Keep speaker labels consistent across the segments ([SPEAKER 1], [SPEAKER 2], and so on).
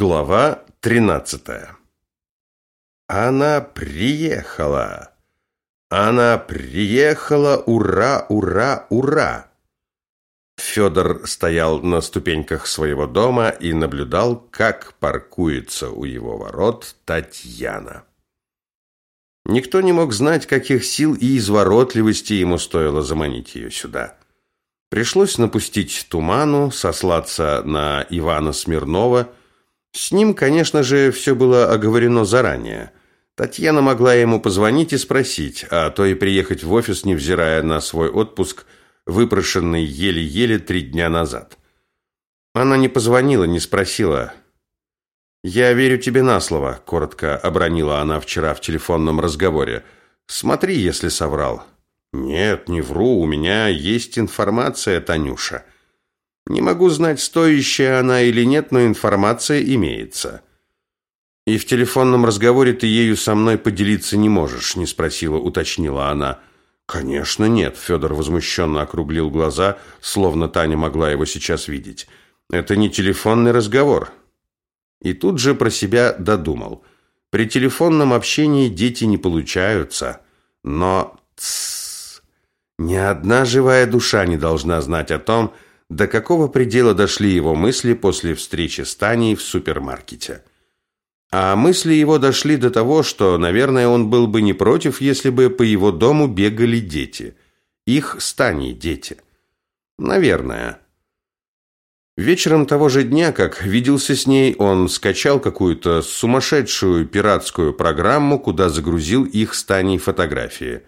[SPEAKER 1] Глава 13. Она приехала. Она приехала. Ура, ура, ура. Федор стоял на ступеньках своего дома и наблюдал, как паркуется у его ворот Татьяна. Никто не мог знать, каких сил и изворотливости ему стоило заманить ее сюда. Пришлось напустить туману, сослаться на Ивана Смирнова – с ним, конечно же, все было оговорено заранее. Татьяна могла ему позвонить и спросить, а то и приехать в офис, невзирая на свой отпуск, выпрошенный еле-еле три дня назад. Она не позвонила, не спросила. «Я верю тебе на слово», – коротко обронила она вчера в телефонном разговоре. «Смотри, если соврал». «Нет, не вру, у меня есть информация, Танюша». Не могу знать, стоящая она или нет, но информация имеется. И в телефонном разговоре ты ею со мной поделиться не можешь, не спросила, уточнила она. Конечно, нет, Федор возмущенно округлил глаза, словно Таня могла его сейчас видеть. Это не телефонный разговор. И тут же про себя додумал. При телефонном общении дети не получаются, но тссс, ни одна живая душа не должна знать о том, что до какого предела дошли его мысли после встречи с Таней в супермаркете. А мысли его дошли до того, что, наверное, он был бы не против, если бы по его дому бегали дети. Их с Таней дети. Наверное. Вечером того же дня, как виделся с ней, он скачал какую-то сумасшедшую пиратскую программу, куда загрузил их с Таней фотографии.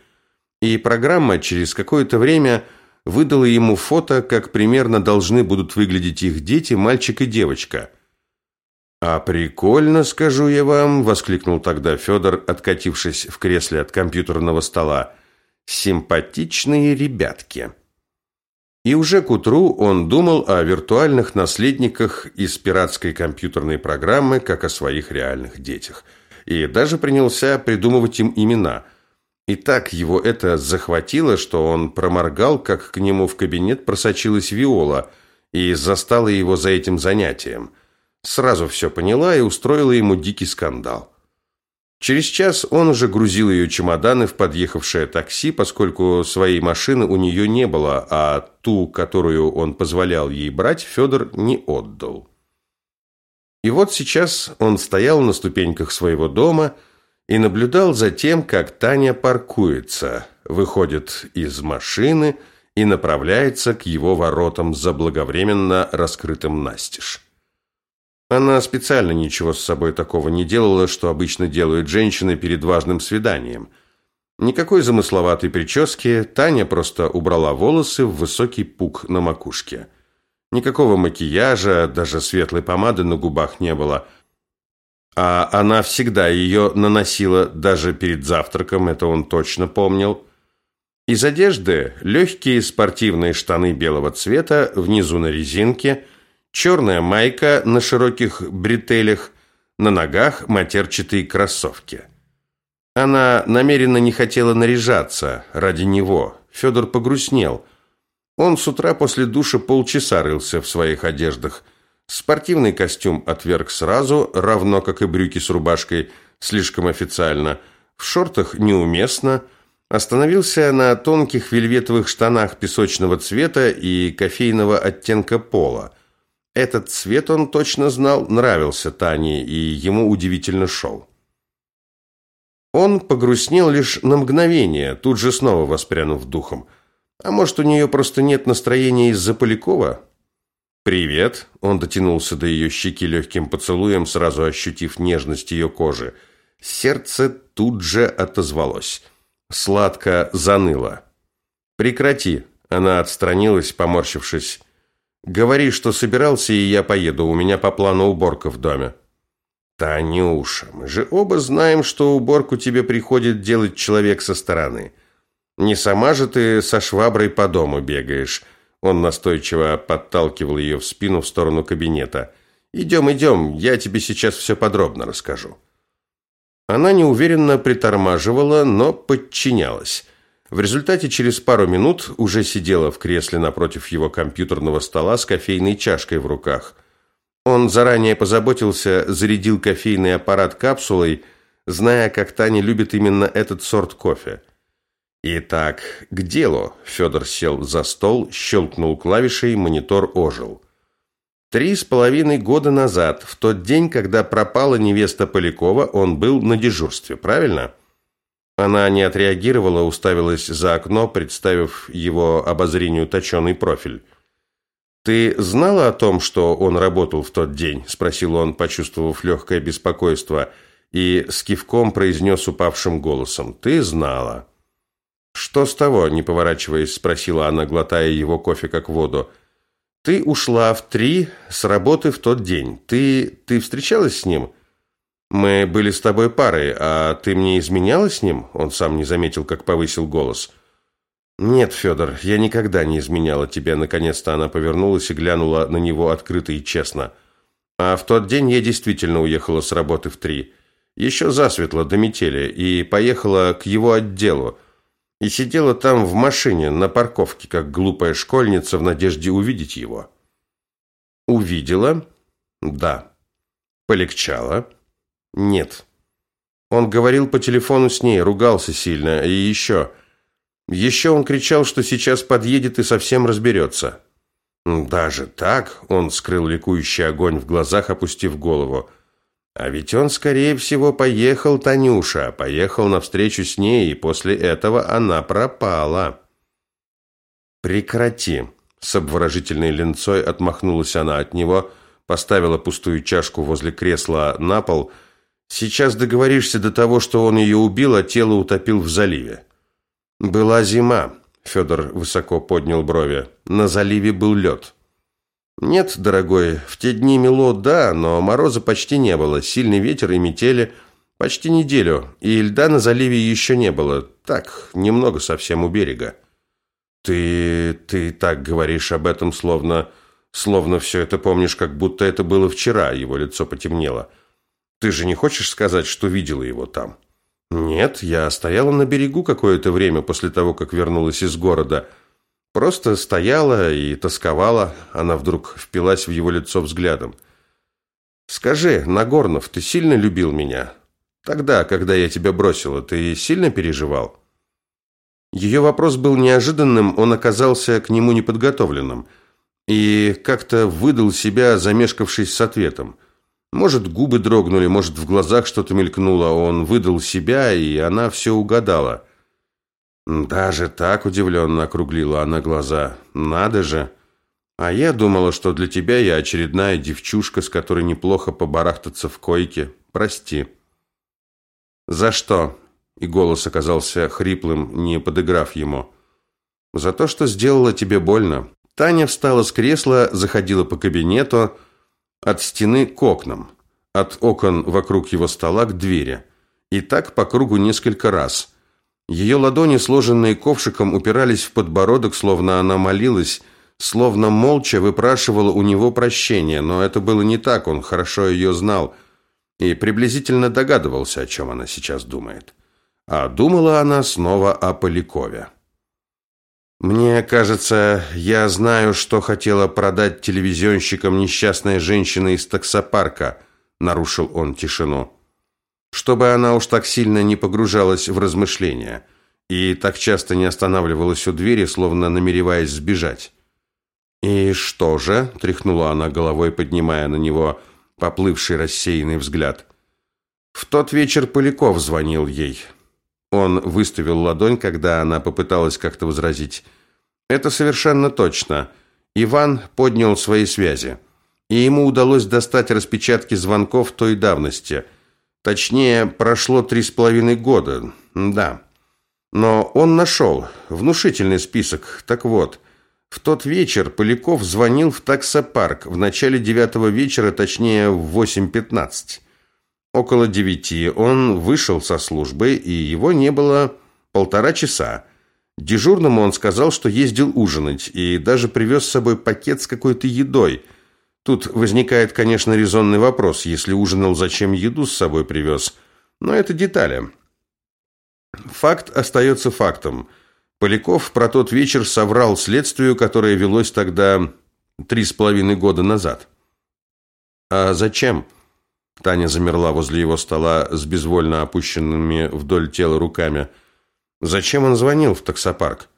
[SPEAKER 1] И программа через какое-то время выдала ему фото, как примерно должны будут выглядеть их дети, мальчик и девочка. «А прикольно, скажу я вам», – воскликнул тогда Федор, откатившись в кресле от компьютерного стола. «Симпатичные ребятки». И уже к утру он думал о виртуальных наследниках из пиратской компьютерной программы, как о своих реальных детях. И даже принялся придумывать им имена – и так его это захватило, что он проморгал, как к нему в кабинет просочилась Виола и застала его за этим занятием. Сразу все поняла и устроила ему дикий скандал. Через час он уже грузил ее чемоданы в подъехавшее такси, поскольку своей машины у нее не было, а ту, которую он позволял ей брать, Федор не отдал. И вот сейчас он стоял на ступеньках своего дома – и наблюдал за тем, как Таня паркуется, выходит из машины и направляется к его воротам заблаговременно раскрытым настежь. Она специально ничего с собой такого не делала, что обычно делают женщины перед важным свиданием. Никакой замысловатой прически, Таня просто убрала волосы в высокий пук на макушке. Никакого макияжа, даже светлой помады на губах не было – а она всегда ее наносила даже перед завтраком, это он точно помнил. Из одежды легкие спортивные штаны белого цвета, внизу на резинке, черная майка на широких бретелях, на ногах матерчатые кроссовки. Она намеренно не хотела наряжаться ради него. Федор погрустнел. Он с утра после душа полчаса рылся в своих одеждах – Спортивный костюм отверг сразу, равно как и брюки с рубашкой, слишком официально. В шортах неуместно. Остановился на тонких вельветовых штанах песочного цвета и кофейного оттенка пола. Этот цвет он точно знал, нравился Тане, и ему удивительно шел. Он погрустнел лишь на мгновение, тут же снова воспрянув духом. А может, у нее просто нет настроения из-за Полякова? «Привет!» Он дотянулся до ее щеки легким поцелуем, сразу ощутив нежность ее кожи. Сердце тут же отозвалось. Сладко заныло. «Прекрати!» Она отстранилась, поморщившись. «Говори, что собирался, и я поеду. У меня по плану уборка в доме». «Танюша, мы же оба знаем, что уборку тебе приходит делать человек со стороны. Не сама же ты со шваброй по дому бегаешь». Он настойчиво подталкивал ее в спину в сторону кабинета. «Идем, идем, я тебе сейчас все подробно расскажу». Она неуверенно притормаживала, но подчинялась. В результате через пару минут уже сидела в кресле напротив его компьютерного стола с кофейной чашкой в руках. Он заранее позаботился, зарядил кофейный аппарат капсулой, зная, как Таня любит именно этот сорт кофе. Итак, к делу. Федор сел за стол, щелкнул клавишей, монитор ожил. Три с половиной года назад, в тот день, когда пропала невеста Полякова, он был на дежурстве, правильно? Она не отреагировала, уставилась за окно, представив его обозрению точеный профиль. «Ты знала о том, что он работал в тот день?» – спросил он, почувствовав легкое беспокойство, и с кивком произнес упавшим голосом. «Ты знала». «Что с того?» – не поворачиваясь, спросила она, глотая его кофе как воду. «Ты ушла в три с работы в тот день. Ты... ты встречалась с ним?» «Мы были с тобой парой, а ты мне изменяла с ним?» Он сам не заметил, как повысил голос. «Нет, Федор, я никогда не изменяла тебе». Наконец-то она повернулась и глянула на него открыто и честно. «А в тот день я действительно уехала с работы в три. Еще засветло, до метели, и поехала к его отделу. И сидела там в машине, на парковке, как глупая школьница в надежде увидеть его». «Увидела?» «Да». «Полегчало?» «Нет». Он говорил по телефону с ней, ругался сильно, и еще... Еще он кричал, что сейчас подъедет и совсем разберется. Даже так он скрыл ликующий огонь в глазах, опустив голову. А ведь он, скорее всего, поехал, Танюша, поехал навстречу с ней, и после этого она пропала. «Прекрати!» С обворожительной ленцой отмахнулась она от него, поставила пустую чашку возле кресла на пол. «Сейчас договоришься до того, что он ее убил, а тело утопил в заливе». Была зима. Федор высоко поднял брови. На заливе был лед. Нет, дорогой, в те дни мело, да, но мороза почти не было. Сильный ветер и метели почти неделю, и льда на заливе еще не было. Так, немного совсем у берега. Ты ты так говоришь об этом, словно словно все это помнишь, как будто это было вчера, его лицо потемнело. Ты же не хочешь сказать, что видела его там? Нет, я стояла на берегу какое-то время после того, как вернулась из города. Просто стояла и тосковала. Она вдруг впилась в его лицо взглядом. Скажи, Нагорнов, ты сильно любил меня? Тогда, когда я тебя бросила, ты сильно переживал? Ее вопрос был неожиданным, он оказался к нему неподготовленным и как-то выдал себя, замешкавшись с ответом. Может, губы дрогнули, может, в глазах что-то мелькнуло. Он выдал себя, и она все угадала. Даже так удивленно округлила она глаза. Надо же. А я думала, что для тебя я очередная девчушка, с которой неплохо побарахтаться в койке. Прости. За что? И голос оказался хриплым, не подыграв ему. За то, что сделала тебе больно. Таня встала с кресла, заходила по кабинету, от стены к окнам, от окон вокруг его стола к двери. И так по кругу несколько раз. Ее ладони, сложенные ковшиком, упирались в подбородок, словно она молилась, словно молча выпрашивала у него прощения, но это было не так, он хорошо ее знал и приблизительно догадывался, о чем она сейчас думает. А думала она снова о Полякове. Мне кажется, я знаю, что хотела продать телевизионщикам несчастная женщина из таксопарка, нарушил он тишину. Чтобы она уж так сильно не погружалась в размышления и так часто не останавливалась у двери, словно намереваясь сбежать. И что же? тряхнула она головой, поднимая на него поплывший рассеянный взгляд. В тот вечер Поляков звонил ей. Он выставил ладонь, когда она попыталась как-то возразить. Это совершенно точно. Иван поднял свои связи. И ему удалось достать распечатки звонков той давности. Точнее, прошло три с половиной года. Да. Но он нашел внушительный список. Так вот, в тот вечер Поляков звонил в таксопарк в начале девятого вечера, точнее в 8.15. Около девяти он вышел со службы, и его не было полтора часа. Дежурному он сказал, что ездил ужинать, и даже привез с собой пакет с какой-то едой. Тут возникает, конечно, резонный вопрос, если ужинал, зачем еду с собой привез? Но это детали. Факт остается фактом. Поляков про тот вечер соврал следствию, которое велось тогда три с половиной года назад. А зачем? Таня замерла возле его стола с безвольно опущенными вдоль тела руками. Зачем он звонил в таксопарк?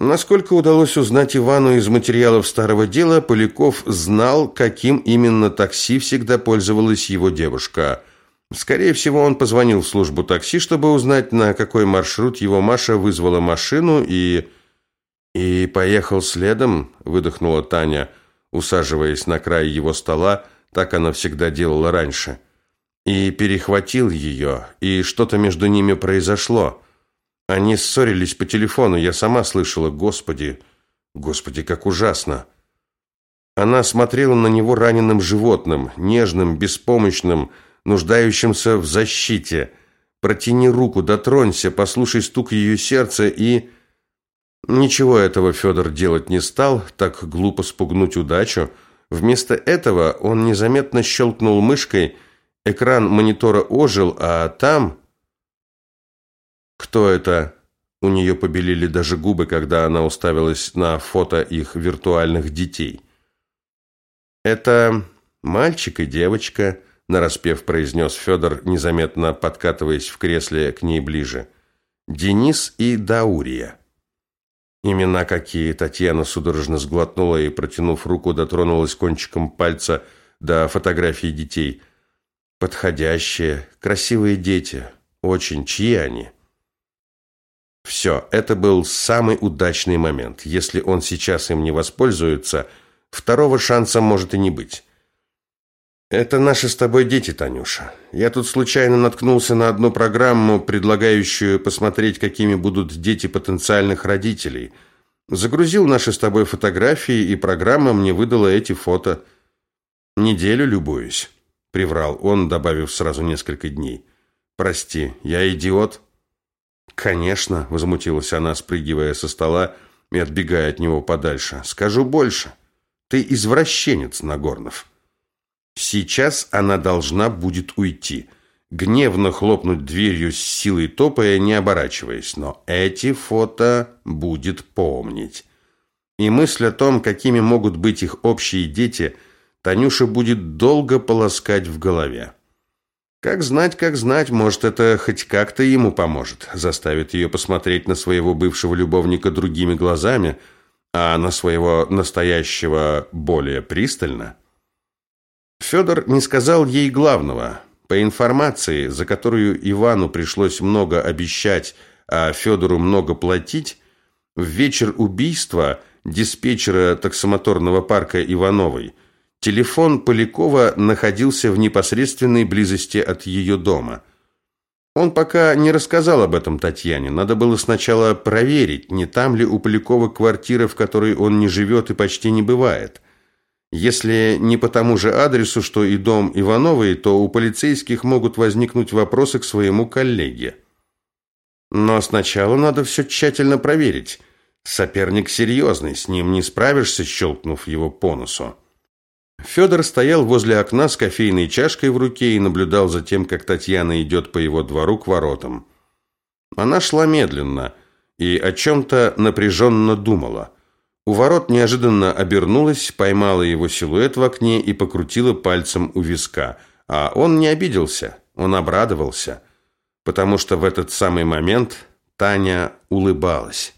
[SPEAKER 1] Насколько удалось узнать Ивану из материалов старого дела, Поляков знал, каким именно такси всегда пользовалась его девушка. Скорее всего, он позвонил в службу такси, чтобы узнать, на какой маршрут его Маша вызвала машину и... «И поехал следом», — выдохнула Таня, усаживаясь на край его стола, так она всегда делала раньше. «И перехватил ее, и что-то между ними произошло». Они ссорились по телефону, я сама слышала. Господи, господи, как ужасно. Она смотрела на него раненым животным, нежным, беспомощным, нуждающимся в защите. Протяни руку, дотронься, послушай стук ее сердца и... Ничего этого Федор делать не стал, так глупо спугнуть удачу. Вместо этого он незаметно щелкнул мышкой, экран монитора ожил, а там... Кто это? У нее побелели даже губы, когда она уставилась на фото их виртуальных детей. Это мальчик и девочка, нараспев произнес Федор, незаметно подкатываясь в кресле к ней ближе. Денис и Даурия. Имена какие, Татьяна судорожно сглотнула и, протянув руку, дотронулась кончиком пальца до фотографии детей. Подходящие, красивые дети. Очень. Чьи они? Все, это был самый удачный момент. Если он сейчас им не воспользуется, второго шанса может и не быть. Это наши с тобой дети, Танюша. Я тут случайно наткнулся на одну программу, предлагающую посмотреть, какими будут дети потенциальных родителей. Загрузил наши с тобой фотографии, и программа мне выдала эти фото. Неделю любуюсь, приврал он, добавив сразу несколько дней. Прости, я идиот. «Конечно», – возмутилась она, спрыгивая со стола и отбегая от него подальше. «Скажу больше. Ты извращенец, Нагорнов». Сейчас она должна будет уйти, гневно хлопнуть дверью с силой топая, не оборачиваясь. Но эти фото будет помнить. И мысль о том, какими могут быть их общие дети, Танюша будет долго полоскать в голове. Как знать, как знать, может, это хоть как-то ему поможет, заставит ее посмотреть на своего бывшего любовника другими глазами, а на своего настоящего более пристально. Федор не сказал ей главного. По информации, за которую Ивану пришлось много обещать, а Федору много платить, в вечер убийства диспетчера таксомоторного парка Ивановой – Телефон Полякова находился в непосредственной близости от ее дома. Он пока не рассказал об этом Татьяне. Надо было сначала проверить, не там ли у Полякова квартира, в которой он не живет и почти не бывает. Если не по тому же адресу, что и дом Ивановой, то у полицейских могут возникнуть вопросы к своему коллеге. Но сначала надо все тщательно проверить. Соперник серьезный, с ним не справишься, щелкнув его по носу. Федор стоял возле окна с кофейной чашкой в руке и наблюдал за тем, как Татьяна идет по его двору к воротам. Она шла медленно и о чем-то напряженно думала. У ворот неожиданно обернулась, поймала его силуэт в окне и покрутила пальцем у виска. А он не обиделся, он обрадовался, потому что в этот самый момент Таня улыбалась.